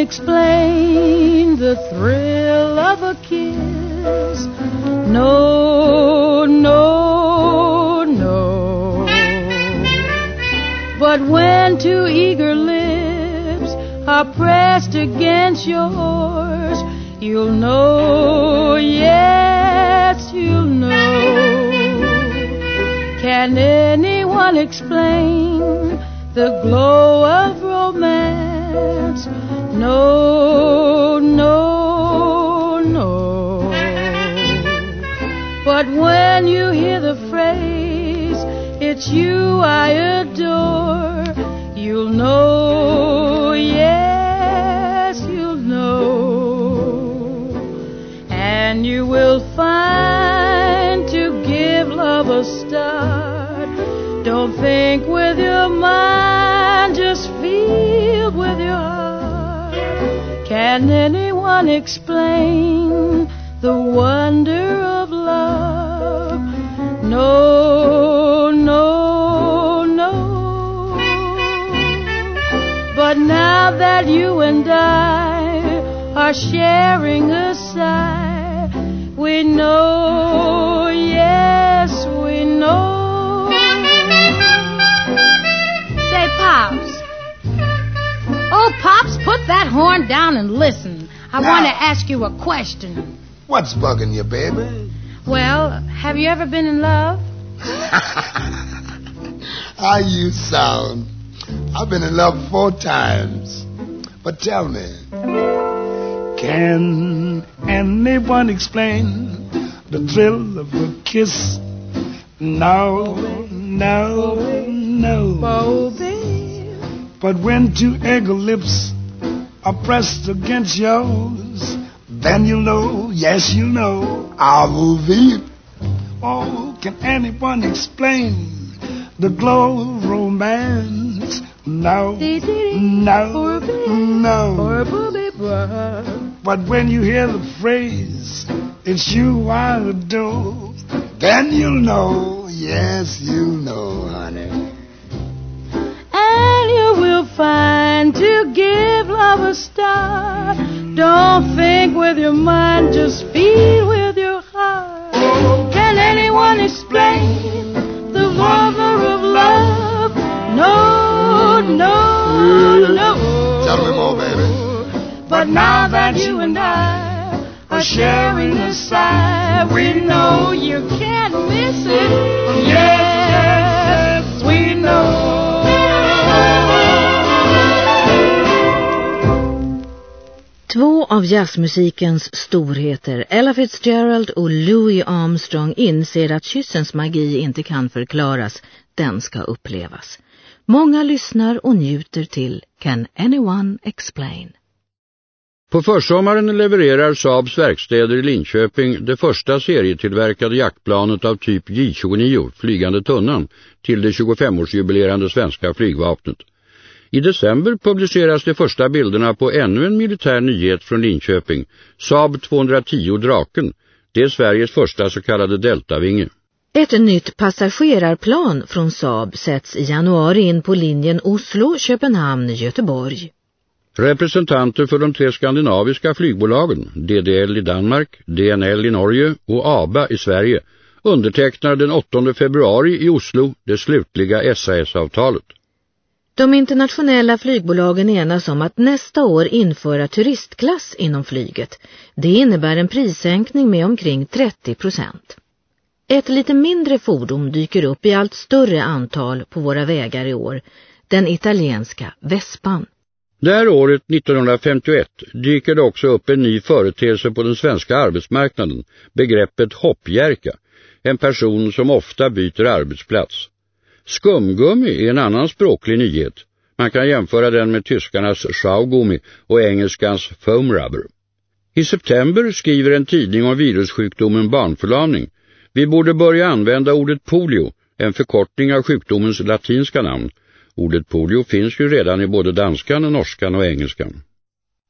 explain the thrill of a kiss. No, no, no. But when two eager lips are pressed against yours, you'll know, yes, you'll know. Can anyone explain the glow of romance? No, no, no. But when you hear the phrase, it's you I adore, you'll know, yes, you'll know. And you will find to give love a start. Don't think with your mind, Can anyone explain the wonder of love? No, no, no. But now that you and I are sharing a sigh, we know, down and listen. I Now. want to ask you a question. What's bugging you, baby? Well, have you ever been in love? How you sound. I've been in love four times. But tell me, can anyone explain the thrill of a kiss? No, no, no. But when two eager lips are pressed against yours, then you'll know, yes, you'll know, I will be. Oh, can anyone explain the glow of romance? No, no, no. But when you hear the phrase, it's you I adore, then you'll know, yes, you'll know, honey. And you will find to give love a start. Don't think with your mind, just feel with your heart. Can anyone explain the wonder of love? No, no, no. Tell me more, baby. But now that you and I are sharing a sigh, we know you can't miss it. Yes, we know. Av jazzmusikens storheter, Ella Fitzgerald och Louis Armstrong, inser att kyssens magi inte kan förklaras, den ska upplevas. Många lyssnar och njuter till Can Anyone Explain? På försommaren levererar Saabs verkstäder i Linköping det första serietillverkade jaktplanet av typ J-29, flygande tunnan, till det 25-årsjubilerande svenska flygvapnet. I december publiceras de första bilderna på ännu en militär nyhet från Linköping, Saab 210 Draken. Det är Sveriges första så kallade deltavinge. Ett nytt passagerarplan från Saab sätts i januari in på linjen Oslo-Köpenhamn-Göteborg. Representanter för de tre skandinaviska flygbolagen, DDL i Danmark, DNL i Norge och ABA i Sverige, undertecknar den 8 februari i Oslo det slutliga SAS-avtalet. De internationella flygbolagen enas om att nästa år införa turistklass inom flyget. Det innebär en prissänkning med omkring 30 procent. Ett lite mindre fordon dyker upp i allt större antal på våra vägar i år, den italienska Vespan. Det här året 1951 dyker det också upp en ny företeelse på den svenska arbetsmarknaden, begreppet hoppjärka, en person som ofta byter arbetsplats. Skumgummi är en annan språklig nyhet. Man kan jämföra den med tyskarnas schaugummi och engelskans foam rubber. I september skriver en tidning om virussjukdomen barnförlamning. Vi borde börja använda ordet polio, en förkortning av sjukdomens latinska namn. Ordet polio finns ju redan i både danskan, norskan och engelskan.